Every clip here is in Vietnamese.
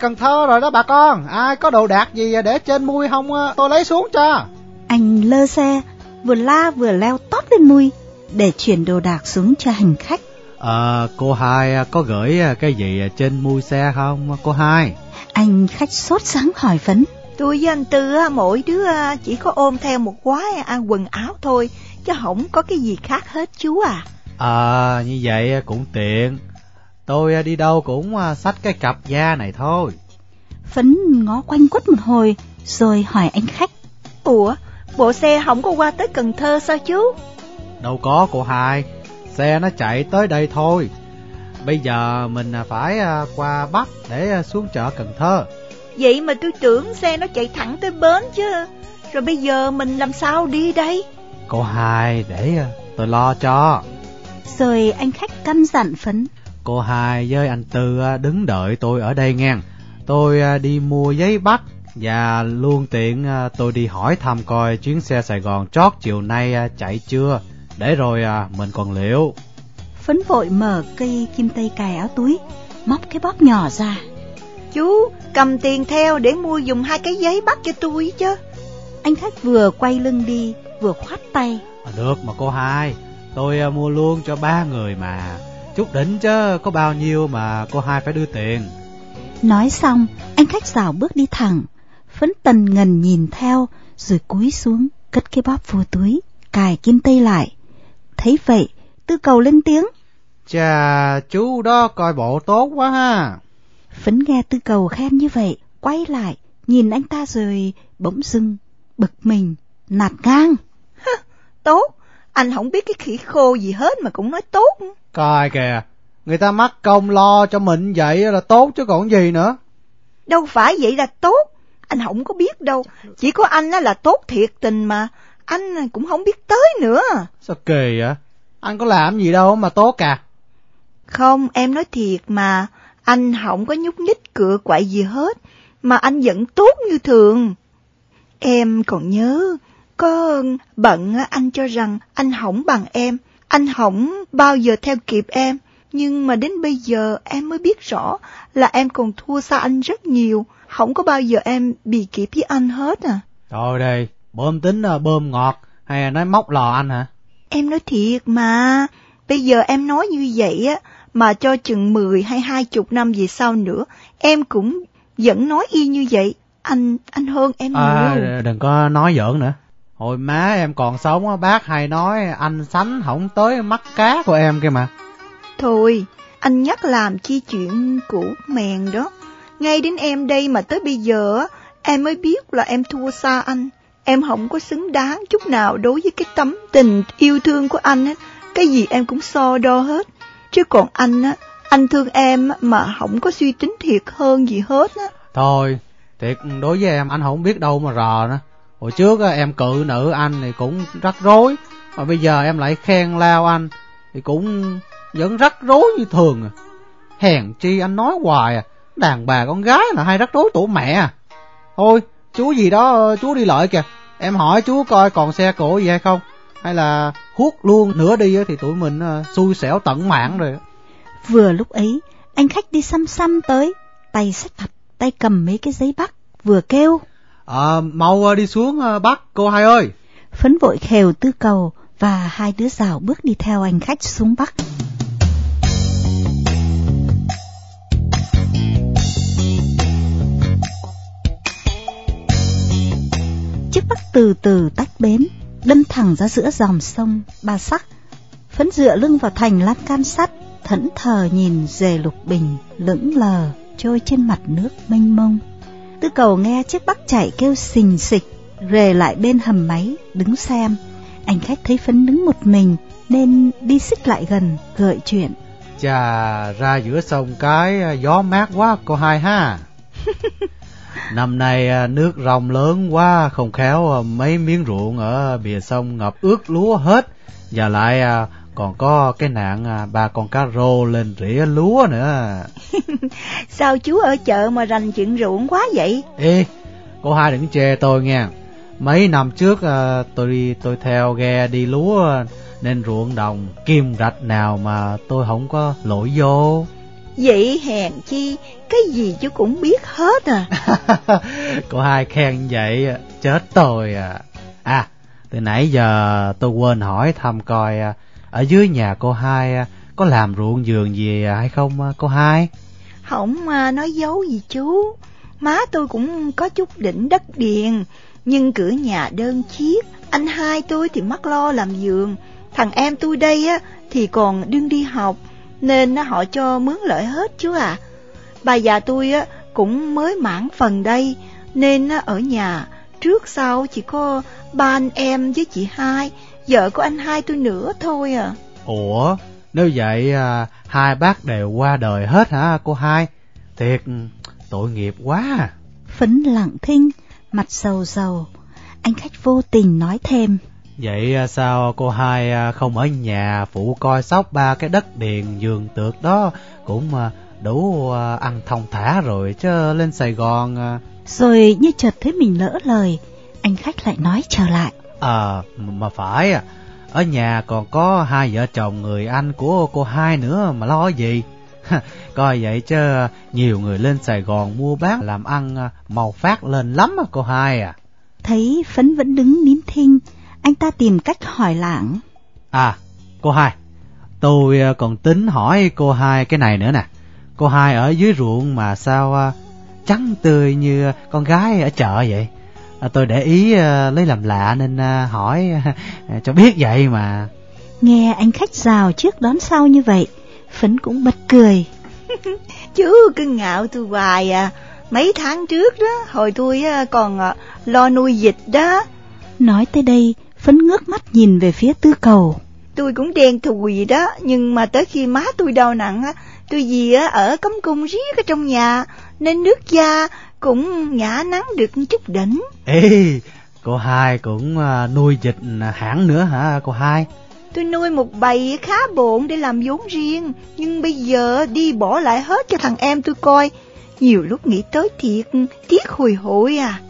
Cần Thơ rồi đó bà con, ai có đồ đạc gì để trên mui không tôi lấy xuống cho. Anh lơ xe, vừa la vừa leo tót lên mui để chuyển đồ đạc xuống cho hành khách. Ờ, cô hai có gửi cái gì trên mui xe không cô hai? Anh khách sốt sáng hỏi Phấn. Tôi với anh Tư mỗi đứa chỉ có ôm theo một quái ăn quần áo thôi, chứ không có cái gì khác hết chú à. Ờ, như vậy cũng tiện. Tôi đi đâu cũng xách cái cặp da này thôi. Phấn ngó quanh quất một hồi, rồi hỏi anh khách. Ủa, bộ xe không có qua tới Cần Thơ sao chú? Đâu có cô hai, xe nó chạy tới đây thôi. Bây giờ mình phải qua Bắc để xuống chợ Cần Thơ. Vậy mà tôi tưởng xe nó chạy thẳng tới bến chứ. Rồi bây giờ mình làm sao đi đây? Cô hai để tôi lo cho. Rồi anh khách căn dặn phấn. Cô hai với anh Tư đứng đợi tôi ở đây nghe. Tôi đi mua giấy bắt và luôn tiện tôi đi hỏi thăm coi chuyến xe Sài Gòn trót chiều nay chạy chưa, để rồi mình còn liệu. Phấn vội mở cây kim tây cài áo túi, móc cái bóp nhỏ ra. Chú cầm tiền theo để mua dùng hai cái giấy bắt cho tôi chứ. Anh khách vừa quay lưng đi, vừa khoát tay. À, được mà cô hai, tôi mua luôn cho ba người mà. Chút đỉnh chứ, có bao nhiêu mà cô hai phải đưa tiền. Nói xong, anh khách rào bước đi thẳng. Phấn tần ngần nhìn theo, rồi cúi xuống, cất cái bóp vô túi, cài kim tây lại. Thấy vậy, tư cầu lên tiếng. Chà, chú đó coi bộ tốt quá ha. Phấn nghe tư cầu khen như vậy, quay lại, nhìn anh ta rồi bỗng dưng, bực mình, nạt ngang. tốt, anh không biết cái khỉ khô gì hết mà cũng nói tốt. Coi kìa, người ta mắc công lo cho mình vậy là tốt chứ còn gì nữa. Đâu phải vậy là tốt, anh không có biết đâu, chỉ có anh là tốt thiệt tình mà, anh cũng không biết tới nữa. Sao kỳ vậy? Anh có làm gì đâu mà tốt cả. Không, em nói thiệt mà, anh không có nhúc nhích cựa quậy gì hết, mà anh vẫn tốt như thường. Em còn nhớ, có bận anh cho rằng anh hỏng bằng em, anh hỏng bao giờ theo kịp em, nhưng mà đến bây giờ em mới biết rõ là em còn thua xa anh rất nhiều, không có bao giờ em bị kịp với anh hết à. Rồi đây, bơm tính là bơm ngọt hay là nói móc lò anh hả? Em nói thiệt mà, bây giờ em nói như vậy á, mà cho chừng 10 hay 20 năm về sau nữa, em cũng vẫn nói y như vậy. Anh, anh hơn em à, nhiều. Đừng có nói giỡn nữa. Hồi má em còn sống bác hay nói anh sánh không tới mắt cá của em kia mà. Thôi, anh nhắc làm chi chuyện cũ mèn đó. Ngay đến em đây mà tới bây giờ em mới biết là em thua xa anh. Em không có xứng đáng chút nào đối với cái tấm tình yêu thương của anh á. Cái gì em cũng so đo hết. Chứ còn anh á, anh thương em mà không có suy tính thiệt hơn gì hết á. Thôi, thiệt đối với em anh không biết đâu mà rò nữa. Hồi trước em cự nữ anh thì cũng rắc rối. Mà bây giờ em lại khen lao anh thì cũng vẫn rắc rối như thường à. Hèn chi anh nói hoài à, đàn bà con gái là hay rắc rối tổ mẹ à. Thôi, chú gì đó chú đi lợi kìa, em hỏi chú coi còn xe cổ gì hay không, hay là hút luôn nữa đi thì tụi mình ờ, xui xẻo tận mạng rồi. Vừa lúc ấy, anh khách đi xăm xăm tới, tay xách thật, tay cầm mấy cái giấy bắt, vừa kêu. À, mau ờ, đi xuống ờ, bắt cô hai ơi. Phấn vội khều tư cầu và hai đứa rào bước đi theo anh khách xuống bắc. Chiếc bắc từ từ tách bến, đâm thẳng ra giữa dòng sông Ba Sắc. Phấn dựa lưng vào thành lan can sắt, thẫn thờ nhìn dề lục bình lững lờ trôi trên mặt nước mênh mông. Tư cầu nghe chiếc bắc chạy kêu xình xịch, rề lại bên hầm máy, đứng xem. Anh khách thấy phấn đứng một mình, nên đi xích lại gần, gợi chuyện. Chà, ra giữa sông cái gió mát quá cô hai ha. Năm nay nước rồng lớn quá, không khéo mấy miếng ruộng ở bìa sông ngập ướt lúa hết. Và lại còn có cái nạn ba con cá rô lên rỉa lúa nữa. Sao chú ở chợ mà rành chuyện ruộng quá vậy? Ê, cô hai đừng chê tôi nghe. Mấy năm trước tôi đi tôi theo ghe đi lúa nên ruộng đồng kim rạch nào mà tôi không có lội vô. Vậy hèn chi, cái gì chú cũng biết hết à. cô hai khen vậy chết tôi à. À, từ nãy giờ tôi quên hỏi thăm coi à, ở dưới nhà cô hai à, có làm ruộng vườn gì à, hay không à, cô hai? Không nói giấu gì chú. Má tôi cũng có chút đỉnh đất điền, nhưng cửa nhà đơn chiếc, anh hai tôi thì mắc lo làm giường, thằng em tôi đây á thì còn đương đi học, nên họ cho mướn lợi hết chú à. Bà già tôi á cũng mới mãn phần đây, nên ở nhà trước sau chỉ có ba anh em với chị hai, vợ của anh hai tôi nữa thôi à. Ủa, nếu vậy à, hai bác đều qua đời hết hả cô hai? Thiệt tội nghiệp quá. À. Phấn lặng thinh, mặt sầu sầu. Anh khách vô tình nói thêm. Vậy à, sao cô hai à, không ở nhà phụ coi sóc ba cái đất điền giường tược đó cũng à, đủ ăn thông thả rồi chứ lên Sài Gòn... Rồi như chợt thấy mình lỡ lời, anh khách lại nói trở lại. Ờ, à, mà phải à, ở nhà còn có hai vợ chồng người anh của cô hai nữa mà lo gì. Coi vậy chứ nhiều người lên Sài Gòn mua bán làm ăn màu phát lên lắm à cô hai à. Thấy Phấn vẫn đứng nín thinh, anh ta tìm cách hỏi lảng. À, cô hai, tôi à, còn tính hỏi cô hai cái này nữa nè. Cô hai ở dưới ruộng mà sao à, trắng tươi như con gái ở chợ vậy? À, tôi để ý lấy làm lạ nên hỏi cho biết vậy mà. Nghe anh khách rào trước đón sau như vậy, Phấn cũng bật cười. Chú cứ ngạo tôi hoài à. Mấy tháng trước đó, hồi tôi còn lo nuôi dịch đó. Nói tới đây, Phấn ngước mắt nhìn về phía tư cầu. Tôi cũng đen thùi đó, nhưng mà tới khi má tôi đau nặng, tôi vì ở cấm cung riết ở trong nhà, nên nước da cũng nhả nắng được chút đỉnh. Ê, cô hai cũng à, nuôi dịch hãng nữa hả cô hai? Tôi nuôi một bầy khá bộn để làm vốn riêng, nhưng bây giờ đi bỏ lại hết cho thằng em tôi coi. Nhiều lúc nghĩ tới thiệt, tiếc hồi hội à.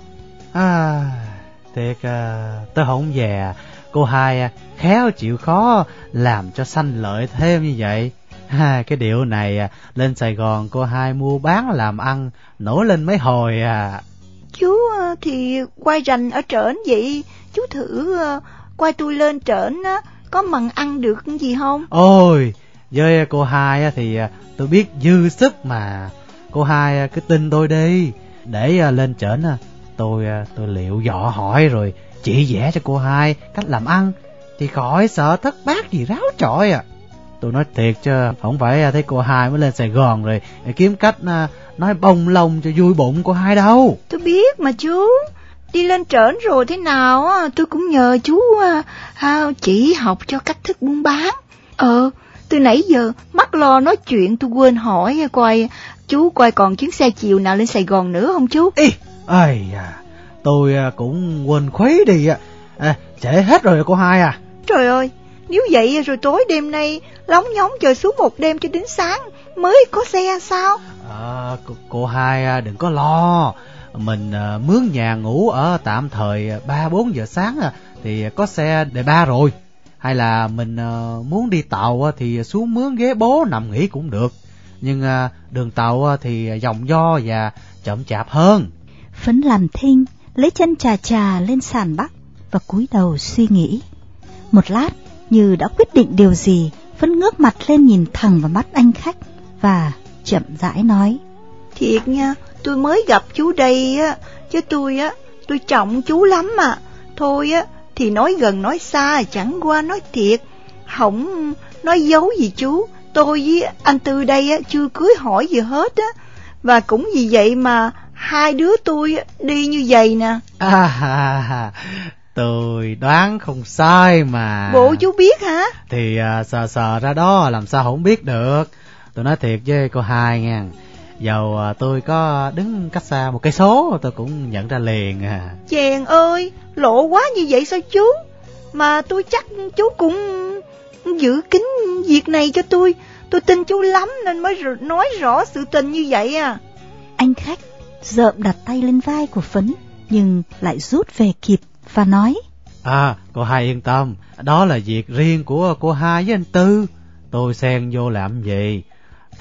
À, thiệt à, tôi không về, cô hai à, khéo chịu khó làm cho sanh lợi thêm như vậy. À, cái điệu này à, lên Sài Gòn cô hai mua bán làm ăn nổi lên mấy hồi à. Chú à, thì quay rành ở trển vậy, chú thử à, quay tôi lên trển á, có mần ăn được gì không? Ôi, với cô hai thì tôi biết dư sức mà. Cô hai cứ tin tôi đi, để lên trển tôi tôi liệu dọ hỏi rồi chỉ vẽ cho cô hai cách làm ăn thì khỏi sợ thất bát gì ráo trọi à. Tôi nói thiệt chứ không phải thấy cô hai mới lên Sài Gòn rồi kiếm cách nói bông lông cho vui bụng cô hai đâu. Tôi biết mà chú. Đi lên trển rồi thế nào á, tôi cũng nhờ chú à, chỉ học cho cách thức buôn bán. Ờ, từ nãy giờ mắc lo nói chuyện tôi quên hỏi coi chú coi còn chuyến xe chiều nào lên Sài Gòn nữa không chú? Ê, ai à, tôi à, cũng quên khuấy đi à, à trễ hết rồi cô hai à. Trời ơi, nếu vậy rồi tối đêm nay lóng nhóng chờ xuống một đêm cho đến sáng mới có xe sao? À, cô, cô hai à, đừng có lo, mình à, mướn nhà ngủ ở tạm thời ba bốn giờ sáng à, thì có xe đề ba rồi. Hay là mình muốn đi tàu thì xuống mướn ghế bố nằm nghỉ cũng được. Nhưng đường tàu thì dòng do và chậm chạp hơn. Phấn làm thinh, lấy chân trà trà lên sàn bắc và cúi đầu suy nghĩ. Một lát, như đã quyết định điều gì, Phấn ngước mặt lên nhìn thẳng vào mắt anh khách và chậm rãi nói. Thiệt nha, tôi mới gặp chú đây á, chứ tôi á, tôi trọng chú lắm mà. Thôi á, thì nói gần nói xa chẳng qua nói thiệt, không nói giấu gì chú. Tôi với anh Tư đây á, chưa cưới hỏi gì hết á. Và cũng vì vậy mà hai đứa tôi đi như vậy nè. À, tôi đoán không sai mà. Bộ chú biết hả? Thì à, sờ sờ ra đó làm sao không biết được. Tôi nói thiệt với cô hai nha. Dầu à, tôi có đứng cách xa một cây số tôi cũng nhận ra liền à. Chèn ơi, lộ quá như vậy sao chú? Mà tôi chắc chú cũng giữ kín việc này cho tôi. Tôi tin chú lắm nên mới nói rõ sự tình như vậy à. Anh khách Dợm đặt tay lên vai của Phấn, nhưng lại rút về kịp và nói. À, cô hai yên tâm, đó là việc riêng của cô hai với anh Tư. Tôi xen vô làm gì?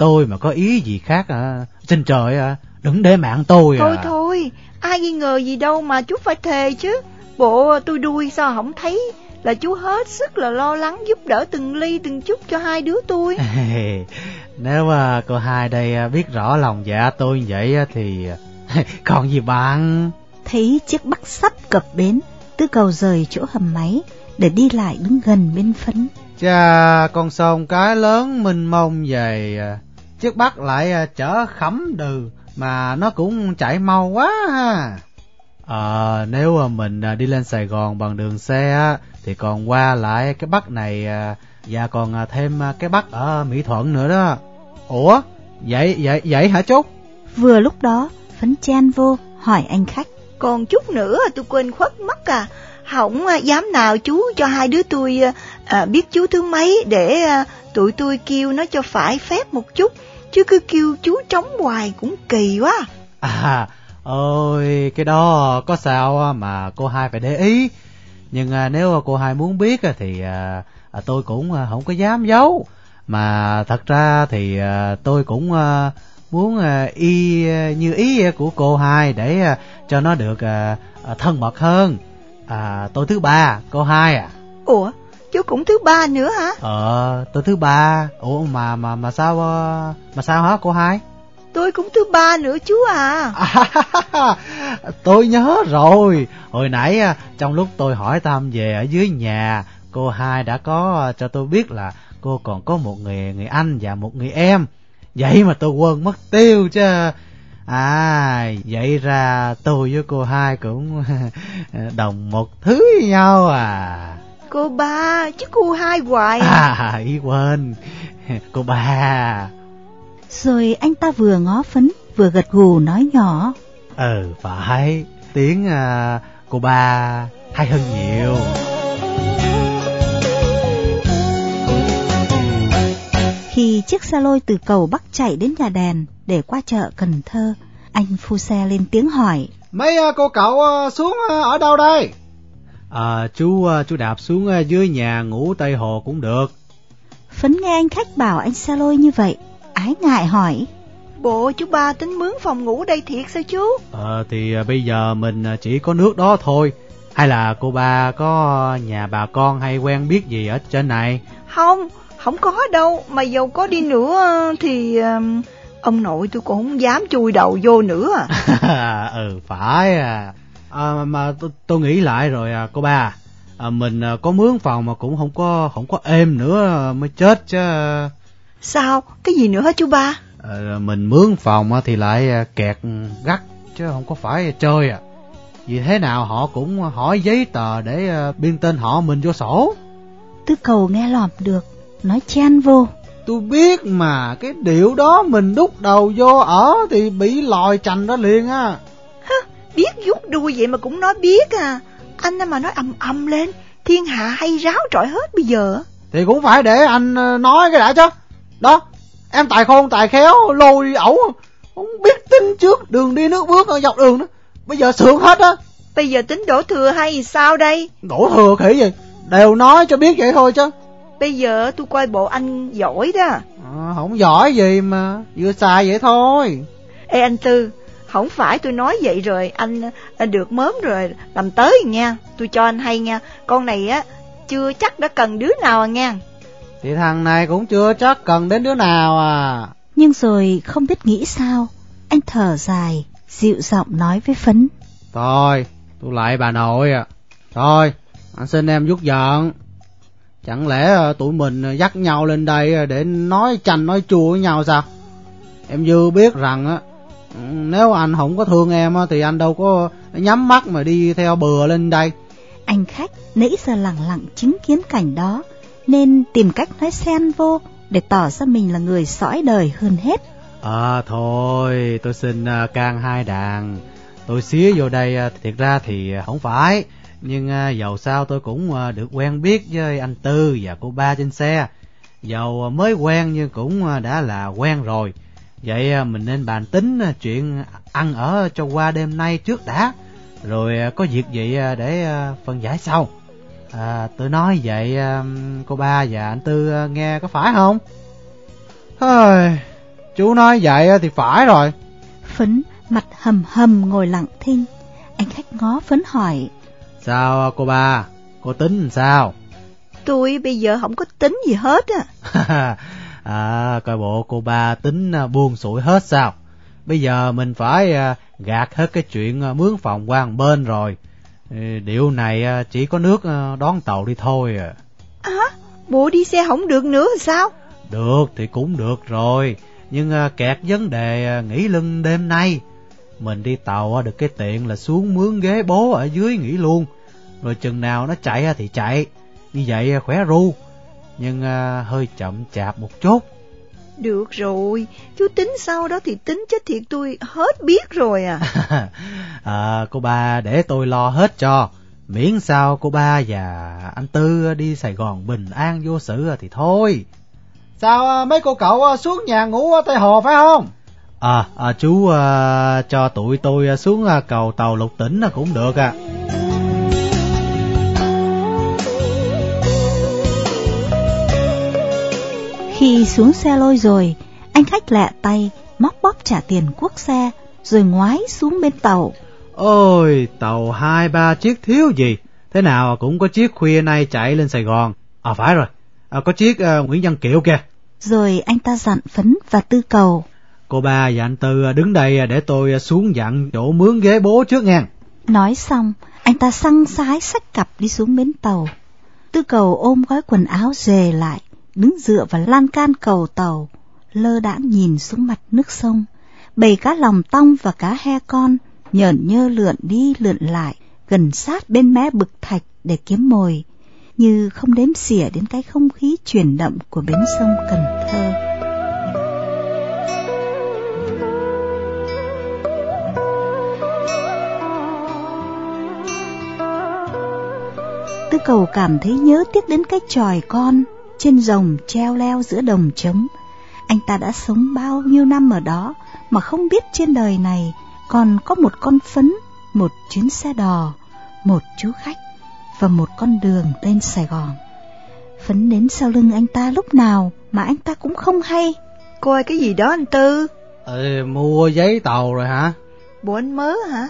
tôi mà có ý gì khác à, xin trời à, đừng để mạng tôi à. Thôi thôi, ai nghi ngờ gì đâu mà chú phải thề chứ. Bộ tôi đuôi sao không thấy là chú hết sức là lo lắng giúp đỡ từng ly từng chút cho hai đứa tôi. Nếu mà cô hai đây à, biết rõ lòng dạ tôi vậy à, thì còn gì bạn. Thấy chiếc bắc sắp cập bến, tư cầu rời chỗ hầm máy để đi lại đứng gần bên phấn. Chà, con sông cái lớn mênh mông vậy, à. chiếc bắc lại chở khẩm đừ mà nó cũng chạy mau quá ha. Ờ, nếu mình đi lên Sài Gòn bằng đường xe thì còn qua lại cái bắc này và còn thêm cái bắc ở Mỹ Thuận nữa đó. Ủa, vậy vậy vậy hả chú? Vừa lúc đó, Phấn chen vô hỏi anh khách. Còn chút nữa tôi quên khuất mất à. Không à, dám nào chú cho hai đứa tôi à, à, biết chú thứ mấy để à, tụi tôi kêu nó cho phải phép một chút. Chứ cứ kêu chú trống hoài cũng kỳ quá. À, ôi, cái đó có sao mà cô hai phải để ý. Nhưng à, nếu cô hai muốn biết thì à, à, tôi cũng à, không có dám giấu. Mà thật ra thì à, tôi cũng à, muốn à, y à, như ý của cô hai để à, cho nó được à, à, thân mật hơn. À, tôi thứ ba, cô hai à. Ủa, chú cũng thứ ba nữa hả? Ờ, tôi thứ ba. Ủa mà mà mà sao mà sao hả cô hai? Tôi cũng thứ ba nữa chú à. à tôi nhớ rồi. Hồi nãy trong lúc tôi hỏi thăm về ở dưới nhà, cô hai đã có cho tôi biết là cô còn có một người người anh và một người em. Vậy mà tôi quên mất tiêu chứ. À, vậy ra tôi với cô hai cũng đồng một thứ với nhau à. Cô ba, chứ cô hai hoài à. À, ý quên. Cô ba. Rồi anh ta vừa ngó phấn, vừa gật gù nói nhỏ. Ừ, phải. Tiếng à, cô ba hay hơn nhiều. Khi chiếc xe lôi từ cầu Bắc chạy đến nhà đèn để qua chợ Cần Thơ, anh phu xe lên tiếng hỏi. Mấy à, cô cậu à, xuống à, ở đâu đây? À, chú chú đạp xuống dưới nhà ngủ Tây Hồ cũng được. Phấn nghe anh khách bảo anh xe lôi như vậy, ái ngại hỏi. Bộ chú ba tính mướn phòng ngủ đây thiệt sao chú? Ờ thì bây giờ mình chỉ có nước đó thôi. Hay là cô ba có nhà bà con hay quen biết gì ở trên này? Không, không có đâu, mà dầu có đi nữa thì ông nội tôi cũng không dám chui đầu vô nữa. ừ phải à. à mà tôi, tôi nghĩ lại rồi à, cô ba. À, mình có mướn phòng mà cũng không có không có êm nữa mới chết chứ. Sao? Cái gì nữa hả chú ba? À, mình mướn phòng thì lại kẹt gắt chứ không có phải chơi à. Vì thế nào họ cũng hỏi giấy tờ để biên tên họ mình vô sổ. Tư cầu nghe lọm được nói chen vô. Tôi biết mà, cái điệu đó mình đút đầu vô ở thì bị lòi chành đó liền á. Hả, biết rút đuôi vậy mà cũng nói biết à. Anh mà nói ầm ầm lên, thiên hạ hay ráo trọi hết bây giờ. Thì cũng phải để anh ờ, nói cái đã chứ. Đó, em tài khôn tài khéo lôi ẩu, không biết tính trước đường đi nước bước ở dọc đường đó. Bây giờ sượng hết á. Bây giờ tính đổ thừa hay sao đây? Đổ thừa khỉ gì? Đều nói cho biết vậy thôi chứ. Bây giờ tôi coi bộ anh giỏi đó. À, không giỏi gì mà, vừa xài vậy thôi. Ê anh Tư, không phải tôi nói vậy rồi, anh, anh được mớm rồi, làm tới nha. Tôi cho anh hay nha, con này á, chưa chắc đã cần đứa nào à nha. Thì thằng này cũng chưa chắc cần đến đứa nào à. Nhưng rồi không biết nghĩ sao, anh thở dài, dịu giọng nói với Phấn. Thôi, tôi lại bà nội à. Thôi, anh xin em giúp giận. Chẳng lẽ ờ, tụi mình dắt nhau lên đây ờ, để nói chanh nói chua với nhau sao? Em dư biết rằng á, nếu anh không có thương em thì anh đâu có nhắm mắt mà đi theo bừa lên đây. Anh khách nãy giờ lặng lặng chứng kiến cảnh đó, nên tìm cách nói xen vô để tỏ ra mình là người sõi đời hơn hết. À thôi, tôi xin ờ, can hai đàn. Tôi xía vô đây thiệt ra thì không phải nhưng à, dầu sao tôi cũng à, được quen biết với anh Tư và cô ba trên xe. Dầu à, mới quen nhưng cũng đã là quen rồi. Vậy mình nên bàn tính chuyện ăn ở cho qua đêm nay trước đã. Rồi có việc gì để phân giải sau. À, tôi nói vậy cô ba và anh Tư nghe có phải không? Thôi, Chú nói vậy thì phải rồi. Phấn mặt hầm hầm ngồi lặng thinh. Anh khách ngó Phấn hỏi. Sao cô ba, cô tính sao? Tôi bây giờ không có tính gì hết á. à, coi bộ cô ba tính à, buông sủi hết sao? Bây giờ mình phải à, gạt hết cái chuyện à, mướn phòng qua bên rồi. Điệu này chỉ có nước đón tàu đi thôi à. À, bộ đi xe không được nữa sao? Được thì cũng được rồi, nhưng kẹt vấn đề nghỉ lưng đêm nay. Mình đi tàu được cái tiện là xuống mướn ghế bố ở dưới nghỉ luôn. Rồi chừng nào nó chạy thì chạy, như vậy khỏe ru, nhưng hơi chậm chạp một chút. Được rồi, chú tính sau đó thì tính chứ thiệt tôi hết biết rồi à. à cô ba để tôi lo hết cho. Miễn sao cô ba và anh Tư đi Sài Gòn bình an vô sự thì thôi. Sao à, mấy cô cậu à, xuống nhà ngủ ở Tây Hồ phải không? À, à chú à, cho tụi tôi xuống cầu tàu lục tỉnh cũng được à. Khi xuống xe lôi rồi, anh khách lẹ tay, móc bóp trả tiền quốc xe, rồi ngoái xuống bên tàu. Ôi, tàu hai ba chiếc thiếu gì, thế nào cũng có chiếc khuya nay chạy lên Sài Gòn. À phải rồi, à, có chiếc uh, Nguyễn Văn Kiệu kìa. Rồi anh ta dặn Phấn và Tư Cầu. Cô ba và anh Tư đứng đây để tôi xuống dặn chỗ mướn ghế bố trước nghe. Nói xong, anh ta xăng sái xách cặp đi xuống bến tàu. Tư Cầu ôm gói quần áo dề lại, đứng dựa vào lan can cầu tàu, lơ đãng nhìn xuống mặt nước sông. Bầy cá lòng tong và cá he con nhởn nhơ lượn đi lượn lại, gần sát bên mé bực thạch để kiếm mồi, như không đếm xỉa đến cái không khí chuyển động của bến sông Cần Thơ. Tư cầu cảm thấy nhớ tiếc đến cái tròi con trên rồng treo leo giữa đồng trống. Anh ta đã sống bao nhiêu năm ở đó mà không biết trên đời này còn có một con phấn, một chuyến xe đò, một chú khách và một con đường lên Sài Gòn. Phấn đến sau lưng anh ta lúc nào mà anh ta cũng không hay. Coi cái gì đó anh Tư? Ừ, mua giấy tàu rồi hả? Bộ anh mớ hả?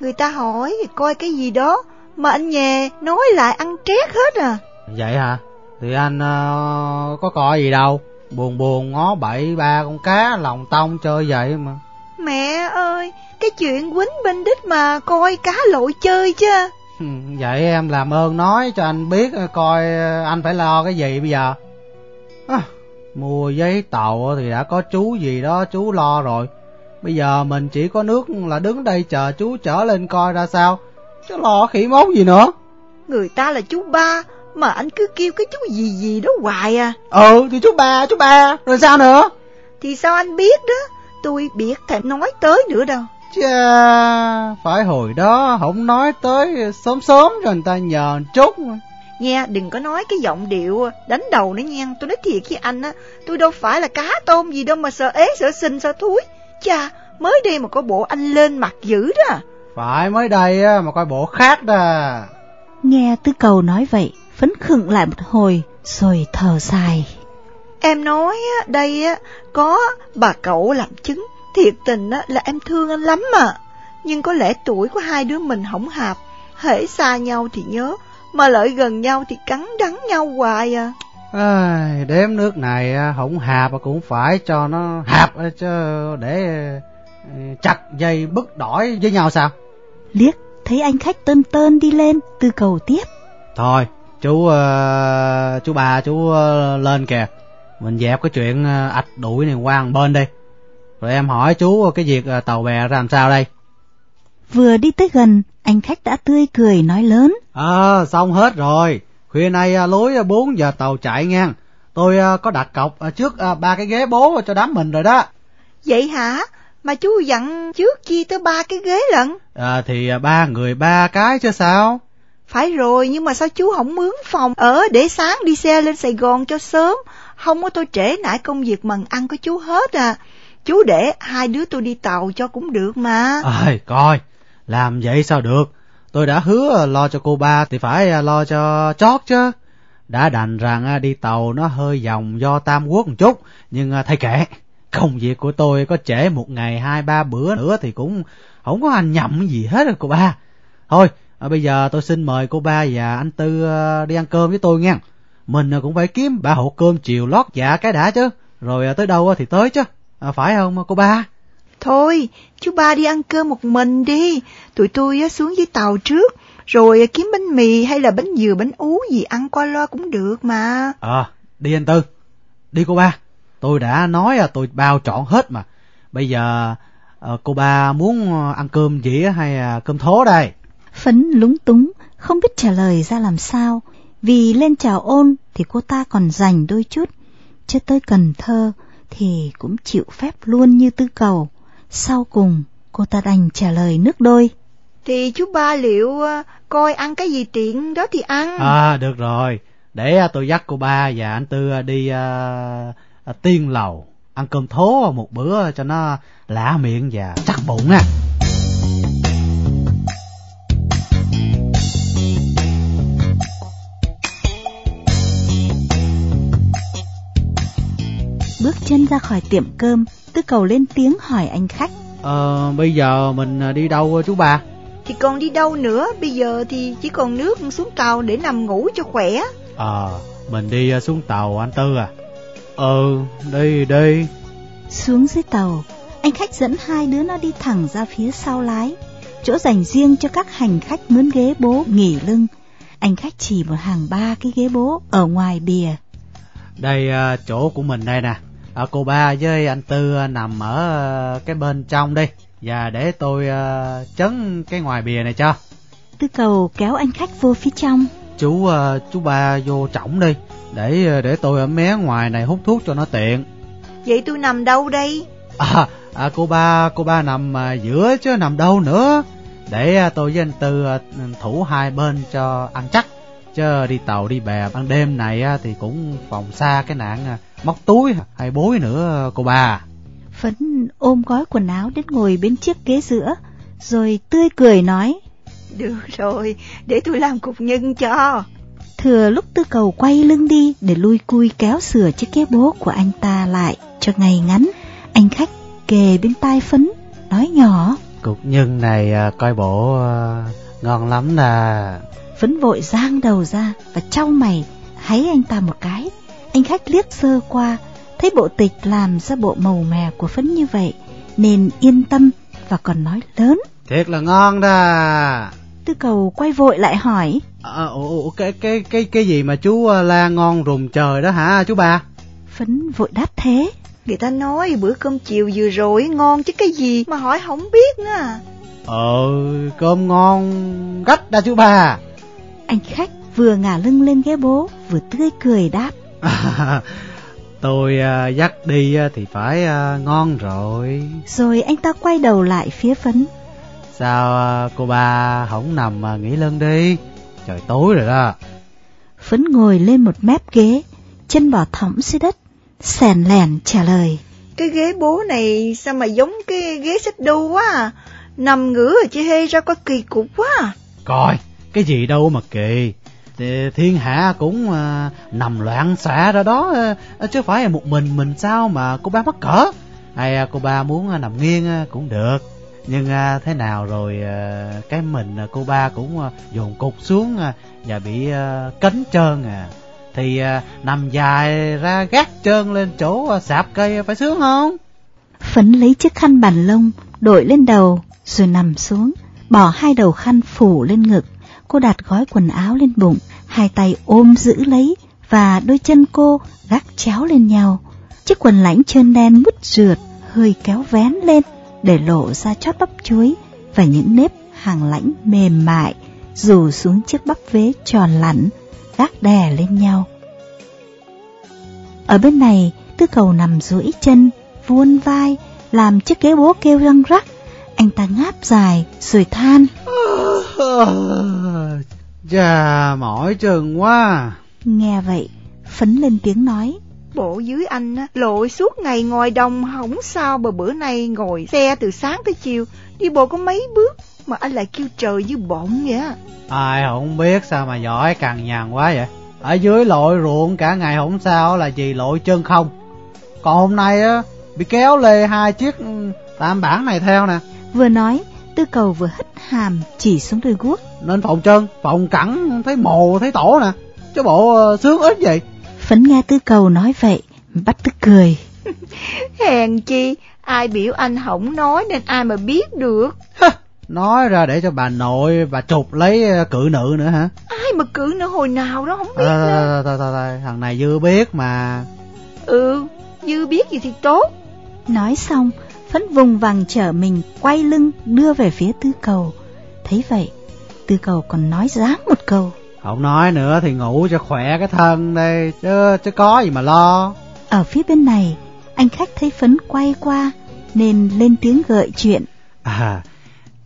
Người ta hỏi coi cái gì đó mà anh nhè nói lại ăn trét hết à. Vậy hả? Thì anh uh, có coi gì đâu. Buồn buồn ngó bảy ba con cá lòng tông chơi vậy mà. Mẹ ơi cái chuyện quýnh binh đích mà coi cá lội chơi chứ. Ừ, vậy em làm ơn nói cho anh biết ờ, coi ờ, anh phải lo cái gì bây giờ. À, mua giấy tàu thì đã có chú gì đó chú lo rồi. Bây giờ mình chỉ có nước là đứng đây chờ chú trở lên coi ra sao. Chứ lo khỉ mốt gì nữa. Người ta là chú ba mà anh cứ kêu cái chú gì gì đó hoài à. Ừ thì chú ba chú ba. Rồi sao nữa? Thì sao anh biết đó? Tôi biết thèm nói tới nữa đâu. Chà Phải hồi đó không nói tới Sớm sớm rồi người ta nhờ chút. Nha đừng có nói cái giọng điệu Đánh đầu nữa nha. Tôi nói thiệt với anh á Tôi đâu phải là cá tôm gì đâu mà sợ ế sợ sinh sợ thúi. Chà mới đây mà có bộ anh lên mặt dữ đó Phải mới đây mà coi bộ khác đó. Nghe tư cầu nói vậy phấn khựng lại một hồi rồi thở dài. Em nói đây có bà cậu làm chứng, thiệt tình là em thương anh lắm mà. Nhưng có lẽ tuổi của hai đứa mình không hợp, hễ xa nhau thì nhớ, mà lợi gần nhau thì cắn đắng nhau hoài à. À, đếm nước này không hạp cũng phải cho nó hạp chứ để ừ, chặt dây bức đỏi với nhau sao? Liếc thấy anh khách tơn tơn đi lên từ cầu tiếp. Thôi, chú uh, chú ba chú uh, lên kìa. Mình dẹp cái chuyện uh, ạch đuổi này qua bên đi. Rồi em hỏi chú cái việc uh, tàu bè ra làm sao đây? Vừa đi tới gần anh khách đã tươi cười nói lớn. Ờ à, xong hết rồi. Khuya nay uh, lối bốn giờ tàu chạy ngang. Tôi uh, có đặt cọc uh, trước uh, ba cái ghế bố cho đám mình rồi đó. Vậy hả? Mà chú dặn trước chi tới ba cái ghế lận. À, thì uh, ba người ba cái chứ sao phải rồi, nhưng mà sao chú không mướn phòng ở để sáng đi xe lên Sài Gòn cho sớm? Không có tôi trễ nải công việc mần ăn của chú hết à. Chú để hai đứa tôi đi tàu cho cũng được mà. Ơi, coi, làm vậy sao được? Tôi đã hứa lo cho cô ba thì phải à, lo cho chót chứ. Đã đành rằng à, đi tàu nó hơi vòng do Tam Quốc một chút, nhưng à, thay kệ. công việc của tôi có trễ một ngày hai ba bữa nữa thì cũng không có anh nhậm gì hết rồi cô ba thôi à, bây giờ tôi xin mời cô ba và anh tư à, đi ăn cơm với tôi nghe mình à, cũng phải kiếm ba hộp cơm chiều lót dạ cái đã chứ. Rồi à, tới đâu thì tới chứ. À, phải không cô ba? Thôi, chú ba đi ăn cơm một mình đi. Tụi tôi xuống dưới tàu trước, rồi kiếm bánh mì hay là bánh dừa bánh ú gì ăn qua loa cũng được mà. ờ đi anh tư. Đi cô ba. Tôi đã nói à, tôi bao trọn hết mà. Bây giờ ờ, cô ba muốn ăn cơm dĩa hay à, cơm thố đây Phấn lúng túng, không biết trả lời ra làm sao. Vì lên chào ôn thì cô ta còn dành đôi chút. Chứ tới Cần Thơ thì cũng chịu phép luôn như tư cầu. Sau cùng, cô ta đành trả lời nước đôi. Thì chú ba liệu ờ, coi ăn cái gì tiện đó thì ăn. à được rồi để à, tôi dắt cô ba và anh tư à, đi à, tiên lầu ăn cơm thố một bữa cho nó lạ miệng và chắc bụng à Bước chân ra khỏi tiệm cơm, tư cầu lên tiếng hỏi anh khách. ờ bây giờ mình à, đi đâu chú ba Thì còn đi đâu nữa, bây giờ thì chỉ còn nước xuống tàu để nằm ngủ cho khỏe. ờ mình đi à, xuống tàu anh tư à ừ đi đi Xuống dưới tàu, anh khách dẫn hai đứa nó đi thẳng ra phía sau lái, chỗ dành riêng cho các hành khách mướn ghế bố nghỉ lưng. Anh khách chỉ một hàng ba cái ghế bố ở ngoài bìa. đây à, chỗ của mình đây nè à, cô ba với anh tư à, nằm ở à, cái bên trong đi. Và để tôi à, chấn cái ngoài bìa này cho. Tư cầu kéo anh khách vô phía trong. chú à, chú ba vô trọng đi. Để để tôi ở mé ngoài này hút thuốc cho nó tiện. Vậy tôi nằm đâu đây? à, à cô ba cô ba nằm à, giữa chứ nằm đâu nữa. Để à, tôi với anh tư à, thủ hai bên cho ăn chắc. Chứ đi tàu đi bè. Ban đêm này á, thì cũng phòng xa cái nạn à, móc túi hay bối nữa cô ba Phấn ôm gói quần áo đến ngồi bên chiếc ghế giữa, rồi tươi cười nói. Được rồi, để tôi làm cục nhân cho. Thừa lúc tư cầu quay lưng đi để lui cui kéo sửa chiếc ghế bố của anh ta lại cho ngày ngắn, anh khách kề bên tai phấn, nói nhỏ. cục nhân này à, coi bộ à, ngon lắm nè Phấn vội giang đầu ra và trao mày háy anh ta một cái. Anh khách liếc sơ qua, thấy bộ tịch làm ra bộ màu mè của Phấn như vậy, nên yên tâm và còn nói lớn. thiệt là ngon đó Tư cầu quay vội lại hỏi, à, cái cái cái cái gì mà chú à, la ngon rùng trời đó hả chú ba Phấn vội đáp thế. Người ta nói bữa cơm chiều vừa rồi ngon chứ cái gì mà hỏi không biết nữa. ờ cơm ngon gách đa chú ba Anh khách vừa ngả lưng lên ghế bố, vừa tươi cười đáp. tôi à, dắt đi à, thì phải à, ngon rồi Rồi anh ta quay đầu lại phía Phấn. sao cô ba không nằm nghỉ lưng đi trời tối rồi đó Phấn ngồi lên một mép ghế, chân bỏ thõng dưới đất, sèn lèn trả lời. Cái ghế bố này sao mà giống cái ghế xích đu quá à. Nằm ngửa ở chê hê ra coi kỳ cục quá à. coi cái gì đâu mà kỳ thì thiên hạ cũng à, nằm loạn xạ ra đó à, chứ phải một mình mình sao mà cô ba mắc cỡ? Hay à, cô ba muốn à, nằm nghiêng à, cũng được. Nhưng à, thế nào rồi à, cái mình à, cô ba cũng à, dồn cục xuống à, và bị à, cấn trơn à. Thì à, nằm dài ra gác trơn lên chỗ à, sạp cây phải sướng không? Phấn lấy chiếc khăn bàn lông, đội lên đầu, rồi nằm xuống, bỏ hai đầu khăn phủ lên ngực. Cô đặt gói quần áo lên bụng, hai tay ôm giữ lấy và đôi chân cô gác chéo lên nhau. Chiếc quần lãnh trơn đen mút rượt, hơi kéo vén lên để lộ ra chót bắp chuối và những nếp hàng lãnh mềm mại rủ xuống chiếc bắp vế tròn lẳn, gác đè lên nhau. Ở bên này, tư cầu nằm duỗi chân, vuông vai, làm chiếc ghế bố kêu răng rắc. Anh ta ngáp dài, rồi than. À, Chà, mỏi chân quá. Nghe vậy, phấn lên tiếng nói. Bộ dưới anh á, lội suốt ngày ngoài đồng không sao mà bữa nay ngồi xe từ sáng tới chiều, đi bộ có mấy bước mà anh lại kêu trời như bọng vậy á. Ai không biết sao mà giỏi cằn nhằn quá vậy. Ở dưới lội ruộng cả ngày không sao là gì lội chân không. Còn hôm nay á, bị kéo lê hai chiếc ừ, tam bản này theo nè Vừa nói, tư cầu vừa hất hàm chỉ xuống đôi guốc. nên phòng chân phòng cẳng thấy mồ thấy tổ nè chứ bộ ờ, sướng ít vậy Phấn nghe tư cầu nói vậy, bắt tức cười. Hèn chi, ai biểu anh không nói nên ai mà biết được. nói ra để cho bà nội bà chụp lấy ờ, cự nữ nữa hả Ai mà cử nữa hồi nào đó không biết thôi, thôi, thôi, thôi, thằng này dư biết mà Ừ, dư biết gì thì tốt. Nói xong, Phấn vùng vằng trở mình quay lưng đưa về phía tư cầu. Thấy vậy, tư cầu còn nói dáng một câu. không nói nữa thì ngủ cho khỏe cái thân đây chứ chứ có gì mà lo Ở phía bên này, anh khách thấy Phấn quay qua nên lên tiếng gợi chuyện. à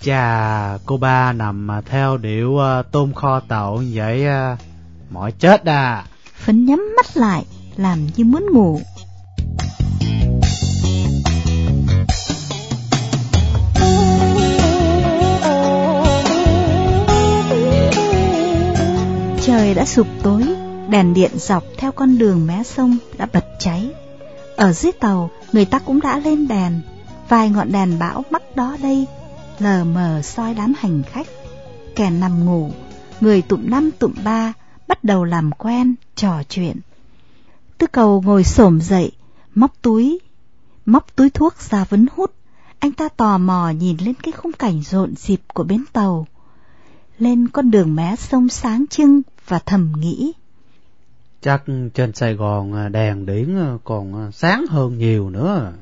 chà cô ba nằm mà theo điệu ờ, tôm kho tàu vậy ờ, mỏi chết à Phấn nhắm mắt lại, làm như muốn ngủ. Trời đã sụp tối, đèn điện dọc theo con đường mé sông đã bật cháy. Ở dưới tàu, người ta cũng đã lên đèn, vài ngọn đèn bão mắc đó đây, lờ mờ soi đám hành khách. Kẻ nằm ngủ, người tụm năm tụm ba, bắt đầu làm quen, trò chuyện. Tư cầu ngồi xổm dậy, móc túi, móc túi thuốc ra vấn hút. Anh ta tò mò nhìn lên cái khung cảnh rộn rịp của bến tàu. Lên con đường mé sông sáng trưng và thầm nghĩ. chắc trên sài gòn ờ, đèn điển ờ, còn ờ, sáng hơn nhiều nữa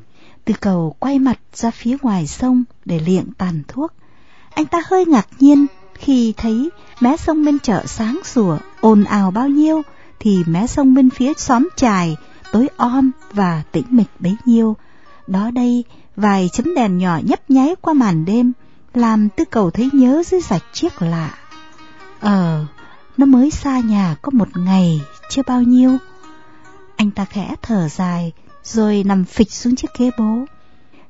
Tư cầu quay mặt ra phía ngoài sông để liệng tàn thuốc. Anh ta hơi ngạc nhiên khi thấy mé sông bên chợ sáng sủa, ồn ào bao nhiêu, thì mé sông bên phía xóm trài, tối om và tĩnh mịch bấy nhiêu. Đó đây, vài chấm đèn nhỏ nhấp nháy qua màn đêm, làm tư cầu thấy nhớ dưới rạch chiếc lạ. Ờ, nó mới xa nhà có một ngày, chưa bao nhiêu. Anh ta khẽ thở dài, rồi nằm phịch xuống chiếc ghế bố.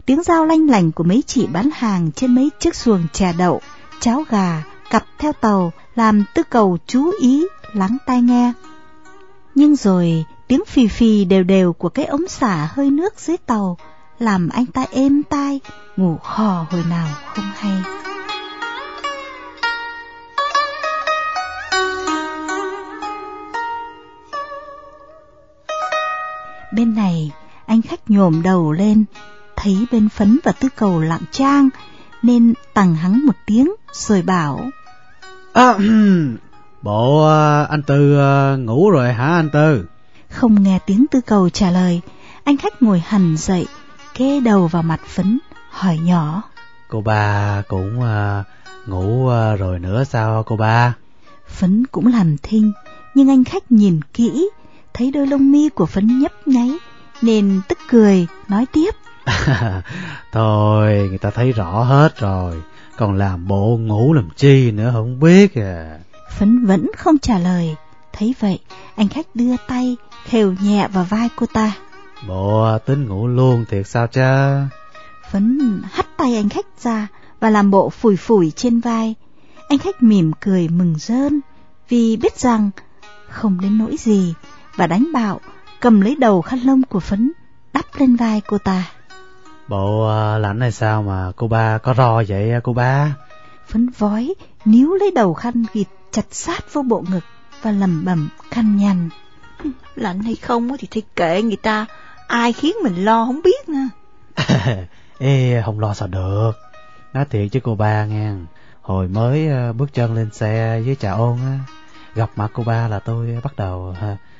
Tiếng dao lanh lành của mấy chị bán hàng trên mấy chiếc xuồng chè đậu, cháo gà, cặp theo tàu làm tư cầu chú ý, lắng tai nghe. Nhưng rồi tiếng phì phì đều đều của cái ống xả hơi nước dưới tàu làm anh ta êm tai, ngủ khò hồi nào không hay. Bên này, anh khách nhổm đầu lên, thấy bên phấn và tư cầu lặng trang, nên tằng hắng một tiếng rồi bảo. à, bộ ờ, anh tư ờ, ngủ rồi hả anh tư Không nghe tiếng tư cầu trả lời, anh khách ngồi hẳn dậy, kê đầu vào mặt phấn, hỏi nhỏ. cô ba cũng ờ, ngủ rồi nữa sao cô ba Phấn cũng làm thinh, nhưng anh khách nhìn kỹ, thấy đôi lông mi của phấn nhấp nháy, nên tức cười, nói tiếp. Thôi, người ta thấy rõ hết rồi. Còn làm bộ ngủ làm chi nữa không biết à. Phấn vẫn không trả lời. Thấy vậy, anh khách đưa tay, khều nhẹ vào vai cô ta. Bộ tính ngủ luôn thiệt sao chứ? Phấn hắt tay anh khách ra và làm bộ phủi phủi trên vai. Anh khách mỉm cười mừng rơn vì biết rằng không đến nỗi gì và đánh bạo cầm lấy đầu khăn lông của Phấn đắp lên vai cô ta. Bộ à, lạnh hay sao mà cô ba có ro vậy à, cô ba? Phấn vói níu lấy đầu khăn ghịt chặt sát vô bộ ngực và lẩm bẩm khăn nhằn. Lạnh hay không á thì thấy kệ người ta. Ai khiến mình lo không biết nè. Ê, không lo sao được. Nói thiệt chứ cô ba nghe. Hồi mới à, bước chân lên xe với trà ôn á, gặp mặt cô ba là tôi bắt đầu